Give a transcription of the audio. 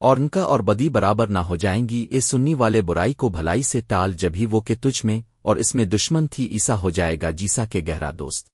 اور ان کا اور بدی برابر نہ ہو جائیں گی، اے سننی والے برائی کو بھلائی سے ٹال جبھی وہ کہ تجھ میں اور اس میں دشمن تھی ایسا ہو جائے گا، جیسا کہ گہرا دوست۔